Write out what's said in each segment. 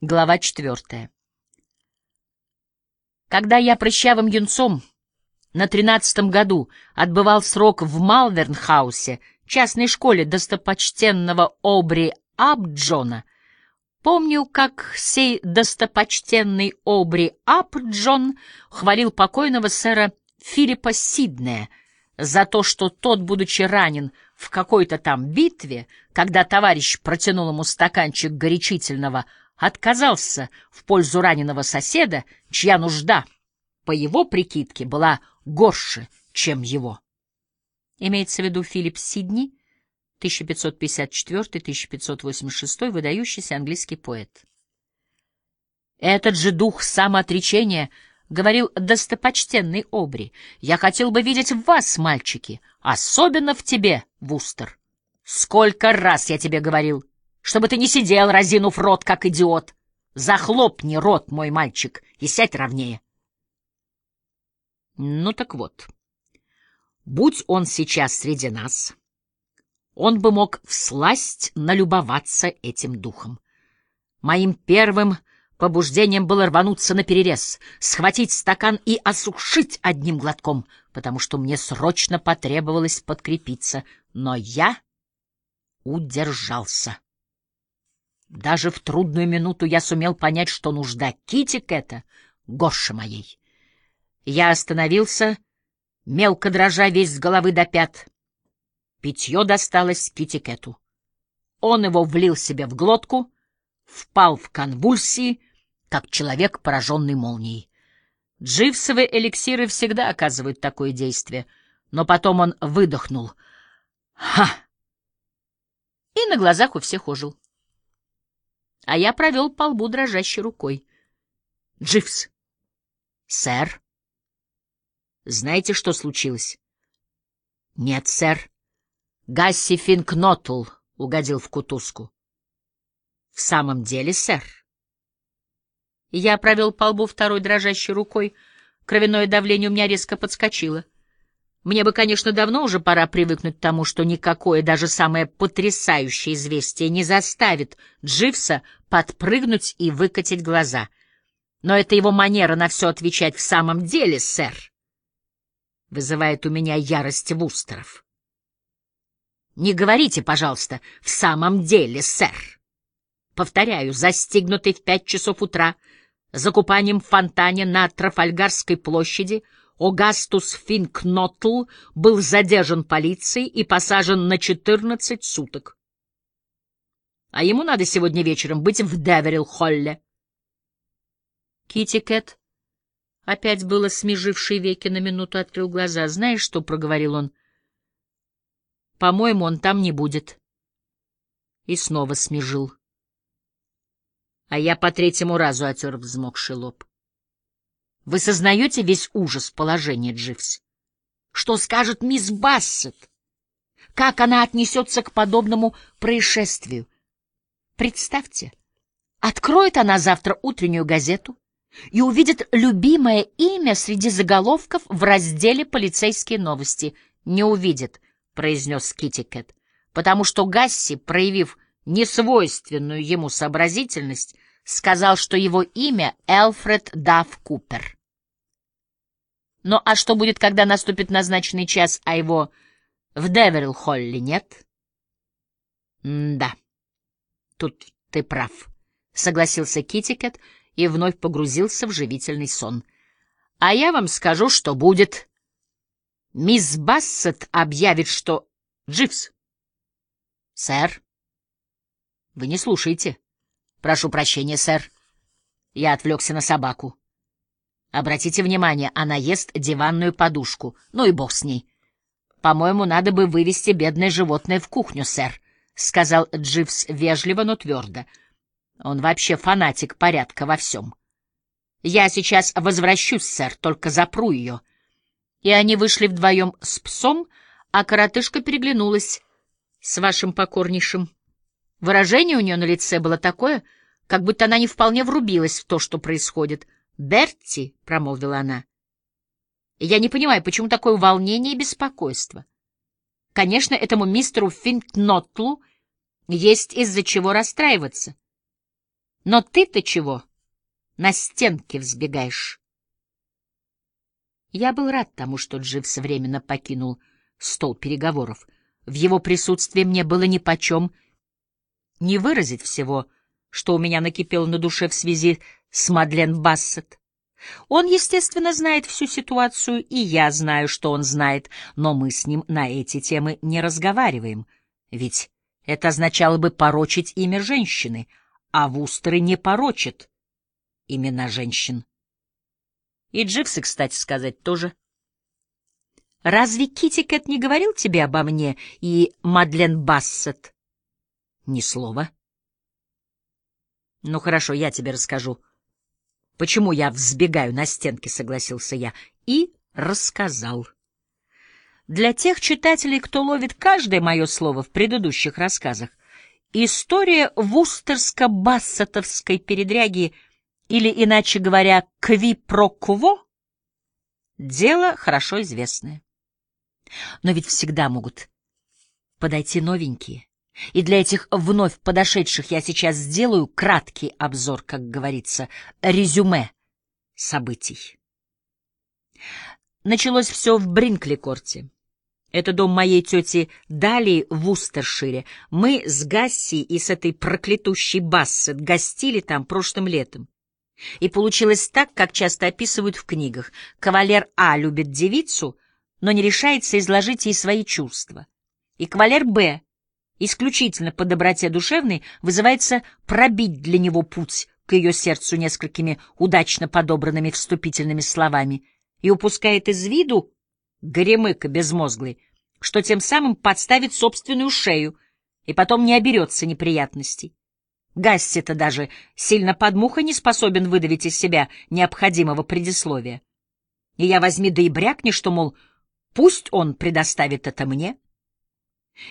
Глава четвертая. Когда я прыщавым юнцом на тринадцатом году отбывал срок в Малвернхаусе, частной школе достопочтенного Обри Абджона, помню, как сей достопочтенный Обри Абджон хвалил покойного сэра Филиппа Сиднея за то, что тот, будучи ранен в какой-то там битве, когда товарищ протянул ему стаканчик горячительного отказался в пользу раненого соседа, чья нужда, по его прикидке, была горше, чем его. Имеется в виду Филипп Сидни, 1554-1586, выдающийся английский поэт. Этот же дух самоотречения говорил достопочтенный Обри. «Я хотел бы видеть вас, мальчики, особенно в тебе, Вустер. Сколько раз я тебе говорил, чтобы ты не сидел, разинув рот, как идиот. Захлопни рот, мой мальчик, и сядь ровнее. Ну так вот, будь он сейчас среди нас, он бы мог всласть налюбоваться этим духом. Моим первым побуждением было рвануться на перерез, схватить стакан и осушить одним глотком, потому что мне срочно потребовалось подкрепиться, но я удержался. Даже в трудную минуту я сумел понять, что нужда Китик это горше моей. Я остановился, мелко дрожа весь с головы до пят. Питье досталось Китикету. Он его влил себе в глотку, впал в конвульсии, как человек, пораженный молнией. Дживсовые эликсиры всегда оказывают такое действие, но потом он выдохнул. Ха! И на глазах у всех ожил а я провел по лбу дрожащей рукой. — Дживс! — Сэр! — Знаете, что случилось? — Нет, сэр. Гасси Финкнотл угодил в кутузку. — В самом деле, сэр. Я провел по лбу второй дрожащей рукой. Кровяное давление у меня резко подскочило. — мне бы, конечно, давно уже пора привыкнуть к тому, что никакое, даже самое потрясающее известие не заставит Дживса подпрыгнуть и выкатить глаза. Но это его манера на все отвечать в самом деле, сэр, вызывает у меня ярость Вустеров. Не говорите, пожалуйста, в самом деле, сэр. Повторяю, застигнутый в пять часов утра за купанием в фонтане на Трафальгарской площади — Огастус Финкнотл был задержан полицией и посажен на 14 суток. А ему надо сегодня вечером быть в Деверилл-Холле. Китти Кэт, опять было смеживший веки, на минуту открыл глаза. Знаешь, что проговорил он? По-моему, он там не будет. И снова смежил. А я по третьему разу отер взмокший лоб. Вы сознаете весь ужас положения, Дживс? Что скажет мисс Бассет? Как она отнесется к подобному происшествию? Представьте, откроет она завтра утреннюю газету и увидит любимое имя среди заголовков в разделе «Полицейские новости». Не увидит, — произнес Китекэт, потому что Гасси, проявив несвойственную ему сообразительность, сказал, что его имя Элфред Дафф Купер. Ну а что будет, когда наступит назначенный час, а его в Деверилл-Холле нет? — Да, тут ты прав, — согласился Китекэт и вновь погрузился в живительный сон. — А я вам скажу, что будет. Мисс Бассет объявит, что... Дживс. — Сэр. — Вы не слушаете. — Прошу прощения, сэр. Я отвлекся на собаку. Обратите внимание, она ест диванную подушку. Ну и бог с ней. По-моему, надо бы вывести бедное животное в кухню, сэр, — сказал Дживс вежливо, но твердо. Он вообще фанатик порядка во всем. Я сейчас возвращусь, сэр, только запру ее. И они вышли вдвоем с псом, а коротышка переглянулась с вашим покорнейшим. Выражение у нее на лице было такое, как будто она не вполне врубилась в то, что происходит — «Берти», — промолвила она, — «я не понимаю, почему такое волнение и беспокойство? Конечно, этому мистеру Финкнотлу есть из-за чего расстраиваться. Но ты-то чего? На стенке взбегаешь. Я был рад тому, что Дживс временно покинул стол переговоров. В его присутствии мне было нипочем не выразить всего, что у меня накипело на душе в связи с Мадлен Бассет. Он, естественно, знает всю ситуацию, и я знаю, что он знает, но мы с ним на эти темы не разговариваем, ведь это означало бы порочить имя женщины, а Вустеры не порочат имена женщин. И Дживсы, кстати сказать, тоже. Разве Китикет не говорил тебе обо мне и Мадлен Бассет? Ни слова. Ну хорошо, я тебе расскажу. Почему я взбегаю на стенки, согласился я, и рассказал. Для тех читателей, кто ловит каждое мое слово в предыдущих рассказах, история вустерско-бассетовской передряги, или, иначе говоря, кви-про-кво, дело хорошо известное. Но ведь всегда могут подойти новенькие. И для этих вновь подошедших я сейчас сделаю краткий обзор, как говорится, резюме событий. Началось все в Бринкли-корте. Это дом моей тети Дали в Устершире. Мы с Гасси и с этой проклятущей Бассет гостили там прошлым летом. И получилось так, как часто описывают в книгах. Кавалер А любит девицу, но не решается изложить ей свои чувства. И кавалер Б исключительно по доброте душевной, вызывается пробить для него путь к ее сердцу несколькими удачно подобранными вступительными словами и упускает из виду горемыка безмозглый, что тем самым подставит собственную шею и потом не оберется неприятностей. Гасси-то даже сильно под мухой не способен выдавить из себя необходимого предисловия. И я возьми да и брякни, что, мол, пусть он предоставит это мне —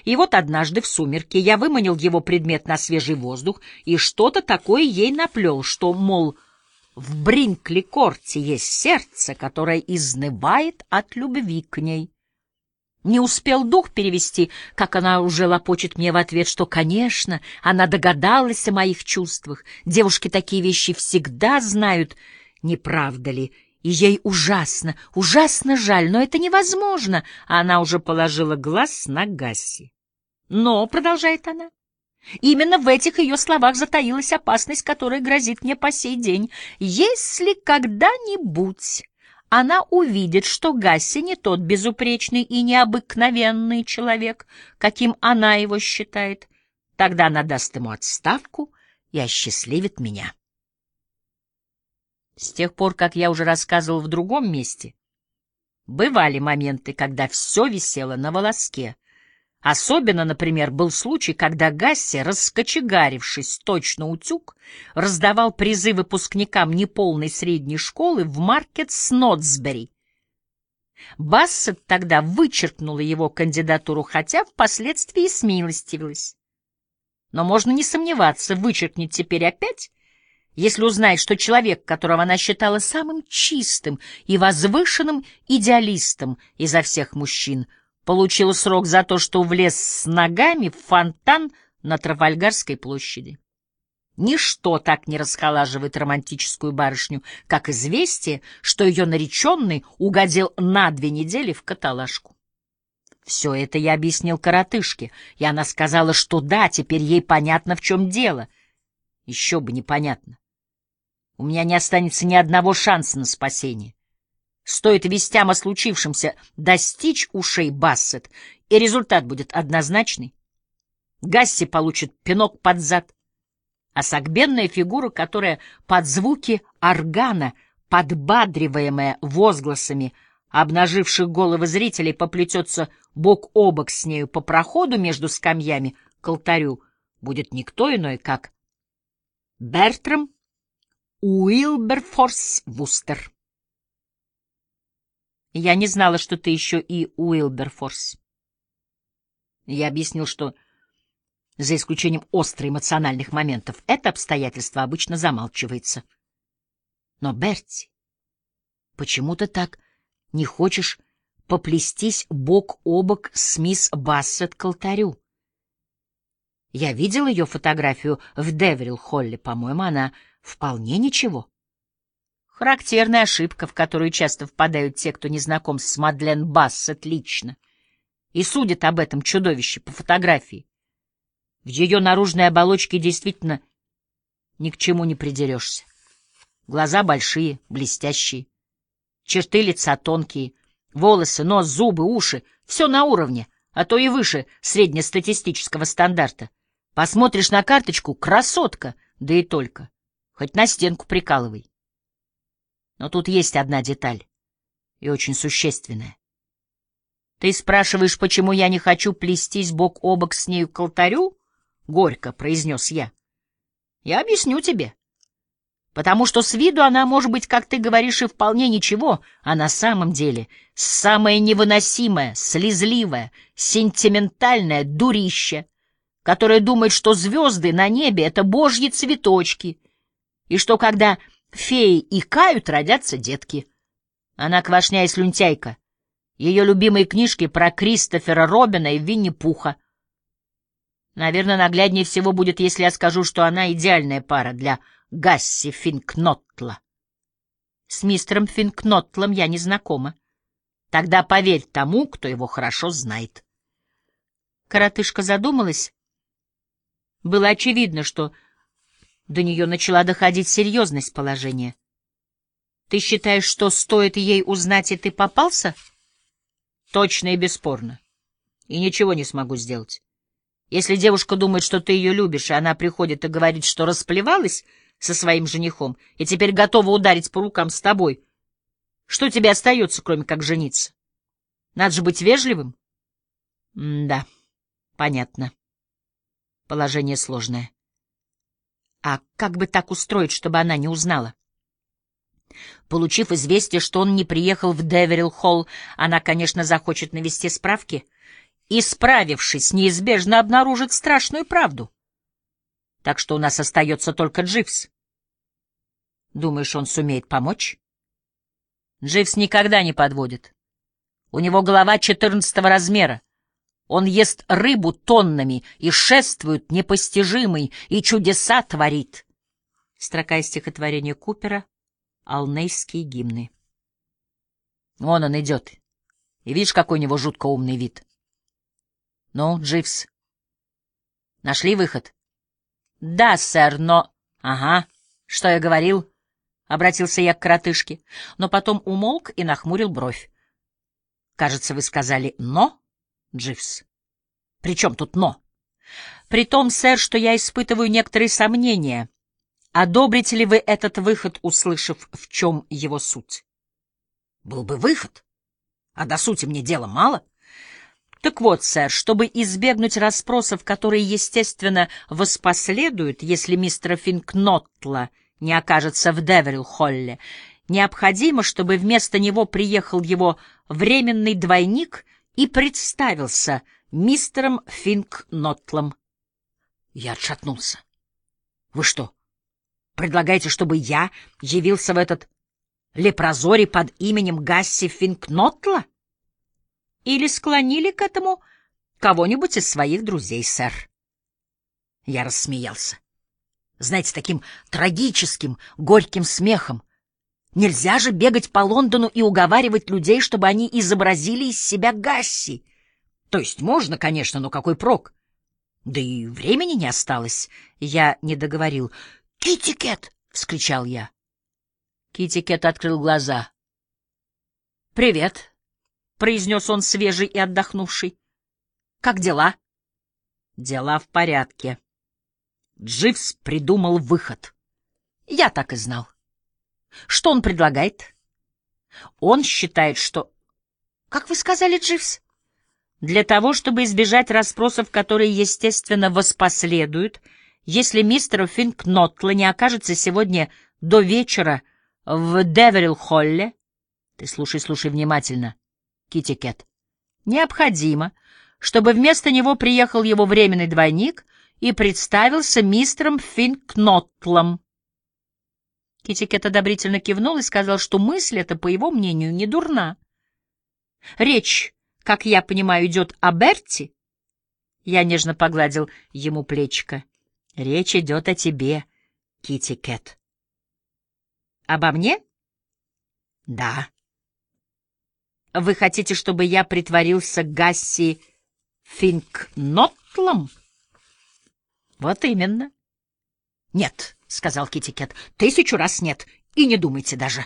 и вот однажды в сумерки я выманил его предмет на свежий воздух и что-то такое ей наплел, что, мол, в Бринкли-корте есть сердце, которое изнывает от любви к ней. Не успел дух перевести, как она уже лопочет мне в ответ, что, конечно, она догадалась о моих чувствах. Девушки такие вещи всегда знают, не правда ли, — и ей ужасно, ужасно жаль, но это невозможно, она уже положила глаз на Гасси. Но, — продолжает она, — именно в этих ее словах затаилась опасность, которая грозит мне по сей день. Если когда-нибудь она увидит, что Гасси не тот безупречный и необыкновенный человек, каким она его считает, тогда она даст ему отставку и осчастливит меня. С тех пор, как я уже рассказывал в другом месте, бывали моменты, когда все висело на волоске. Особенно, например, был случай, когда Гасси, раскочегарившись точно утюг, раздавал призы выпускникам неполной средней школы в маркет Снотсбери. Бассет тогда вычеркнула его кандидатуру, хотя впоследствии смилостивилась. Но можно не сомневаться, вычеркнет теперь опять если узнает, что человек, которого она считала самым чистым и возвышенным идеалистом изо всех мужчин, получил срок за то, что влез с ногами в фонтан на Трафальгарской площади. Ничто так не расхолаживает романтическую барышню, как известие, что ее нареченный угодил на две недели в каталажку. Все это я объяснил коротышке, и она сказала, что да, теперь ей понятно, в чем дело. Еще бы непонятно. У меня не останется ни одного шанса на спасение. Стоит вестям о случившемся достичь ушей Бассет, и результат будет однозначный. Гасси получит пинок под зад, а согбенная фигура, которая под звуки органа, подбадриваемая возгласами обнаживших головы зрителей, поплетется бок о бок с нею по проходу между скамьями к алтарю, будет никто иной, как Бертрам Уилберфорс Вустер. Я не знала, что ты еще и Уилберфорс. Я объяснил, что, за исключением остро эмоциональных моментов, это обстоятельство обычно замалчивается. Но, Берти, почему ты так не хочешь поплестись бок о бок с мисс Бассет к алтарю? Я видел ее фотографию в Деверилл-Холле. По-моему, она вполне ничего. Характерная ошибка, в которую часто впадают те, кто не знаком с Мадлен Бассет лично, и судят об этом чудовище по фотографии. В ее наружной оболочке действительно ни к чему не придерешься. Глаза большие, блестящие, черты лица тонкие, волосы, нос, зубы, уши — все на уровне, а то и выше среднестатистического стандарта. Посмотришь на карточку — красотка, да и только. Хоть на стенку прикалывай. Но тут есть одна деталь, и очень существенная. Ты спрашиваешь, почему я не хочу плестись бок о бок с нею к алтарю? — горько произнес я. — Я объясню тебе. Потому что с виду она может быть, как ты говоришь, и вполне ничего, а на самом деле самое невыносимое, слезливое, сентиментальное дурище, которое думает, что звезды на небе — это божьи цветочки, и что когда Феи икают, родятся детки. Она квашня и слюнтяйка. Ее любимые книжки про Кристофера Робина и Винни-Пуха. Наверное, нагляднее всего будет, если я скажу, что она идеальная пара для Гасси Финкнотла. С мистером Финкнотлом я не знакома. Тогда поверь тому, кто его хорошо знает. Коротышка задумалась. Было очевидно, что до нее начала доходить серьезность положения. Ты считаешь, что стоит ей узнать, и ты попался? Точно и бесспорно. И ничего не смогу сделать. Если девушка думает, что ты ее любишь, и она приходит и говорит, что расплевалась со своим женихом и теперь готова ударить по рукам с тобой, что тебе остается, кроме как жениться? Надо же быть вежливым? М да, понятно. Положение сложное. А как бы так устроить, чтобы она не узнала? Получив известие, что он не приехал в Деверилл-Холл, она, конечно, захочет навести справки и, справившись, неизбежно обнаружит страшную правду. Так что у нас остается только Дживс. Думаешь, он сумеет помочь? Дживс никогда не подводит. У него голова четырнадцатого размера. Он ест рыбу тоннами и шествует непостижимый, и чудеса творит. Строка из стихотворения Купера «Алнейские гимны». Вон он идет. И видишь, какой у него жутко умный вид. Ну, Дживс, нашли выход? Да, сэр, но... Ага, что я говорил? Обратился я к коротышке, но потом умолк и нахмурил бровь. Кажется, вы сказали «но»? Дживс. «При чем тут «но»?» «При том, сэр, что я испытываю некоторые сомнения. Одобрите ли вы этот выход, услышав, в чем его суть?» «Был бы выход. А до сути мне дела мало». Так вот, сэр, чтобы избегнуть расспросов, которые, естественно, воспоследуют, если мистер Финкнотла не окажется в Деверилл-Холле, необходимо, чтобы вместо него приехал его временный двойник — и представился мистером Финкнотлом. Я отшатнулся. — Вы что, предлагаете, чтобы я явился в этот лепрозорий под именем Гасси Финкнотла? Или склонили к этому кого-нибудь из своих друзей, сэр? Я рассмеялся. Знаете, таким трагическим, горьким смехом, Нельзя же бегать по Лондону и уговаривать людей, чтобы они изобразили из себя Гасси. То есть можно, конечно, но какой прок? Да и времени не осталось. Я не договорил. «Китикет!» — вскричал я. Китикет открыл глаза. «Привет», — произнес он свежий и отдохнувший. «Как дела?» «Дела в порядке». Дживс придумал выход. Я так и знал. Что он предлагает? Он считает, что... Как вы сказали, Дживс? Для того, чтобы избежать расспросов, которые, естественно, воспоследуют, если мистер Финкнотла не окажется сегодня до вечера в Деверилл-Холле, ты слушай, слушай внимательно, Китти Кэт, необходимо, чтобы вместо него приехал его временный двойник и представился мистером Финкнотлом. Китикет одобрительно кивнул и сказал, что мысль эта, по его мнению, не дурна. Речь, как я понимаю, идет о Берти. Я нежно погладил ему плечико. Речь идет о тебе, Кити Кэт. Обо мне? Да. Вы хотите, чтобы я притворился Гасси Финкнотлом? Вот именно. Нет, сказал Кити Кэт. Тысячу раз нет. И не думайте даже.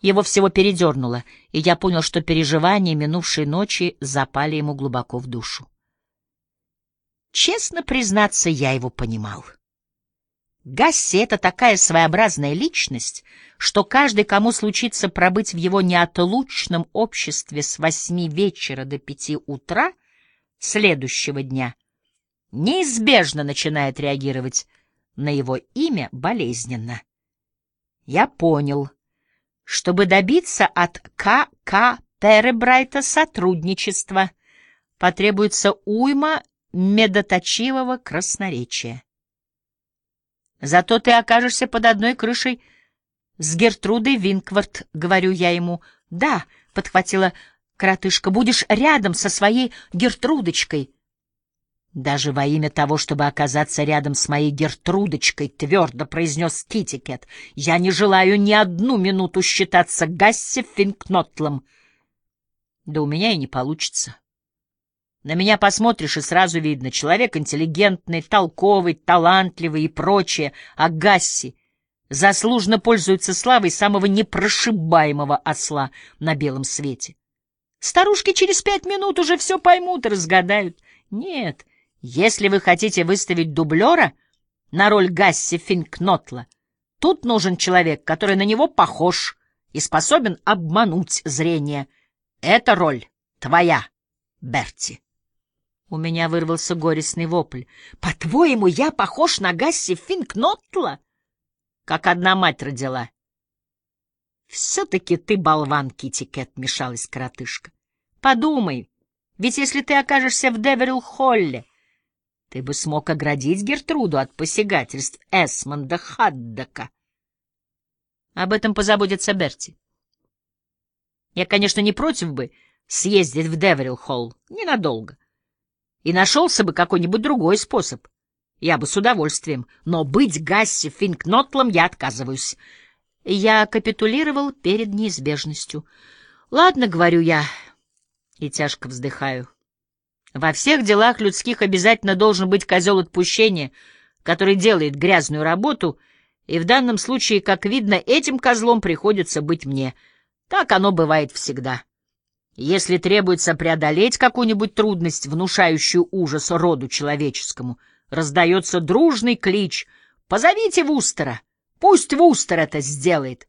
Его всего передернуло, и я понял, что переживания минувшей ночи запали ему глубоко в душу. Честно признаться, я его понимал. Гасси — это такая своеобразная личность, что каждый, кому случится пробыть в его неотлучном обществе с восьми вечера до пяти утра следующего дня, неизбежно начинает реагировать на его имя болезненно. Я понял — чтобы добиться от К.К. Перебрайта сотрудничества, потребуется уйма медоточивого красноречия. Зато ты окажешься под одной крышей с Гертрудой Винквард, говорю я ему. Да, подхватила коротышка, будешь рядом со своей Гертрудочкой. Даже во имя того, чтобы оказаться рядом с моей Гертрудочкой, твердо произнес Китикет, я не желаю ни одну минуту считаться Гасси Финкнотлом. Да у меня и не получится. На меня посмотришь, и сразу видно, человек интеллигентный, толковый, талантливый и прочее, а Гасси заслуженно пользуется славой самого непрошибаемого осла на белом свете. Старушки через пять минут уже все поймут и разгадают. Нет, — если вы хотите выставить дублера на роль Гасси Финкнотла, тут нужен человек, который на него похож и способен обмануть зрение. Эта роль твоя, Берти. У меня вырвался горестный вопль. По-твоему, я похож на Гасси Финкнотла? Как одна мать родила. Все-таки ты болван, Китикет, мешалась коротышка. Подумай, ведь если ты окажешься в Деверилл-Холле, ты бы смог оградить Гертруду от посягательств Эсмонда Хаддака. Об этом позаботится Берти. Я, конечно, не против бы съездить в Деверилл-Холл ненадолго. И нашелся бы какой-нибудь другой способ. Я бы с удовольствием. Но быть Гасси Финкнотлом я отказываюсь. Я капитулировал перед неизбежностью. Ладно, говорю я, и тяжко вздыхаю. Во всех делах людских обязательно должен быть козел отпущения, который делает грязную работу, и в данном случае, как видно, этим козлом приходится быть мне. Так оно бывает всегда. Если требуется преодолеть какую-нибудь трудность, внушающую ужас роду человеческому, раздается дружный клич «Позовите Вустера! Пусть Вустер это сделает!»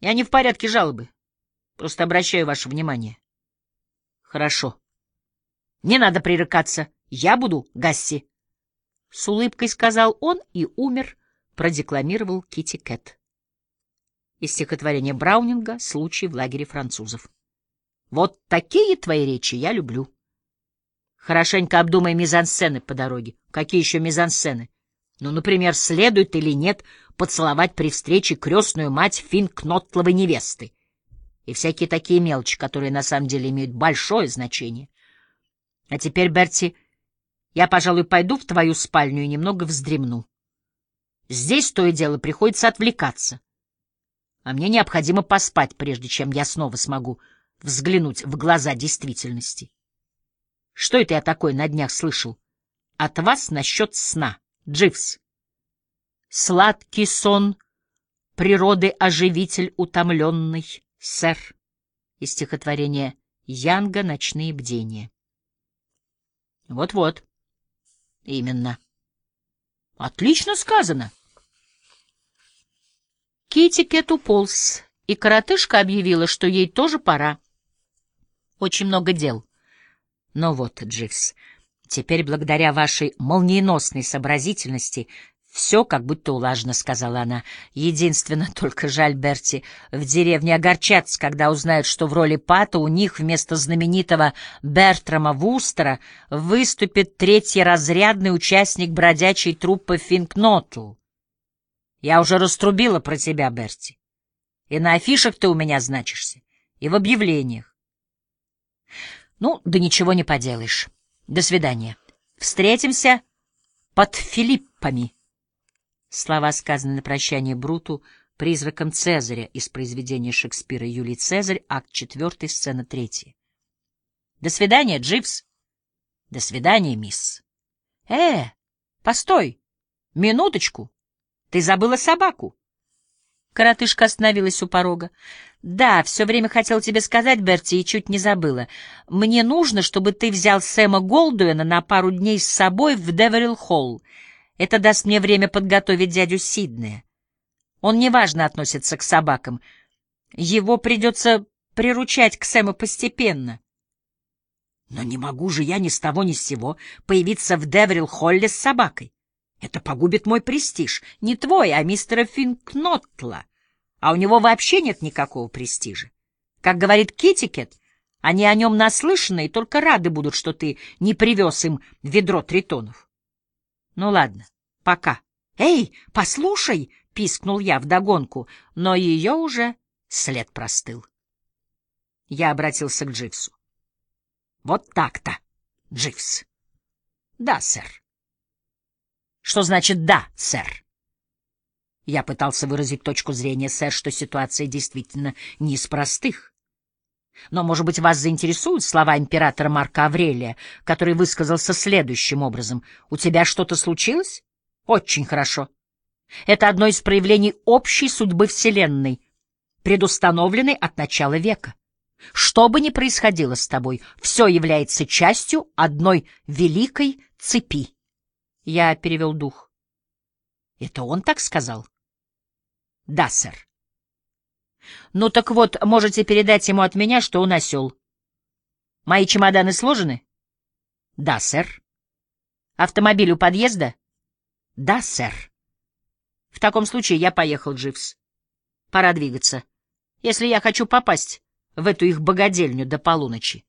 Я не в порядке жалобы, просто обращаю ваше внимание. Хорошо. Не надо пререкаться. Я буду Гасси. С улыбкой сказал он и умер, продекламировал Кити Кэт. Из стихотворения Браунинга «Случай в лагере французов». Вот такие твои речи я люблю. Хорошенько обдумай мизансцены по дороге. Какие еще мизансцены? Ну, например, следует или нет поцеловать при встрече крестную мать Финкнотловой невесты. И всякие такие мелочи, которые на самом деле имеют большое значение. А теперь, Берти, я, пожалуй, пойду в твою спальню и немного вздремну. Здесь то и дело приходится отвлекаться. А мне необходимо поспать, прежде чем я снова смогу взглянуть в глаза действительности. Что это я такое на днях слышал? От вас насчет сна, Дживс. Сладкий сон, природы оживитель утомленный, сэр. Из стихотворения Янга «Ночные бдения». Вот-вот. Именно. Отлично сказано. Кити Кэт уполз, и коротышка объявила, что ей тоже пора. Очень много дел. Но вот, Дживс, теперь благодаря вашей молниеносной сообразительности «Все как будто улажено», — сказала она. «Единственно, только жаль, Берти, в деревне огорчатся, когда узнают, что в роли Пата у них вместо знаменитого Бертрама Вустера выступит третий разрядный участник бродячей труппы Финкнотл. Я уже раструбила про тебя, Берти. И на афишах ты у меня значишься, и в объявлениях. Ну, да ничего не поделаешь. До свидания. Встретимся под Филиппами. Слова, сказанные на прощание Бруту, призраком Цезаря из произведения Шекспира «Юлий Цезарь», акт 4, сцена 3. До свидания, Дживс. До свидания, мисс. Э, постой, минуточку. Ты забыла собаку. Коротышка остановилась у порога. «Да, все время хотел тебе сказать, Берти, и чуть не забыла. Мне нужно, чтобы ты взял Сэма Голдуэна на пару дней с собой в Деверилл-Холл. Это даст мне время подготовить дядю Сиднея. Он неважно относится к собакам. Его придется приручать к Сэму постепенно». «Но не могу же я ни с того ни с сего появиться в Деверилл-Холле с собакой. Это погубит мой престиж. Не твой, а мистера Финкнотла. А у него вообще нет никакого престижа. Как говорит Китикет, они о нем наслышаны и только рады будут, что ты не привез им ведро тритонов. Ну ладно, пока. Эй, послушай, — пискнул я вдогонку, но ее уже след простыл. Я обратился к Дживсу. Вот так-то, Дживс. Да, сэр. Что значит «да, сэр»? Я пытался выразить точку зрения, сэр, что ситуация действительно не из простых. Но, может быть, вас заинтересуют слова императора Марка Аврелия, который высказался следующим образом. «У тебя что-то случилось? Очень хорошо. Это одно из проявлений общей судьбы Вселенной, предустановленной от начала века. Что бы ни происходило с тобой, все является частью одной великой цепи. Я перевел дух. Это он так сказал? Да, сэр. Ну так вот, можете передать ему от меня, что он осел. Мои чемоданы сложены? Да, сэр. Автомобиль у подъезда? Да, сэр. В таком случае я поехал, Дживс. Пора двигаться, если я хочу попасть в эту их богадельню до полуночи.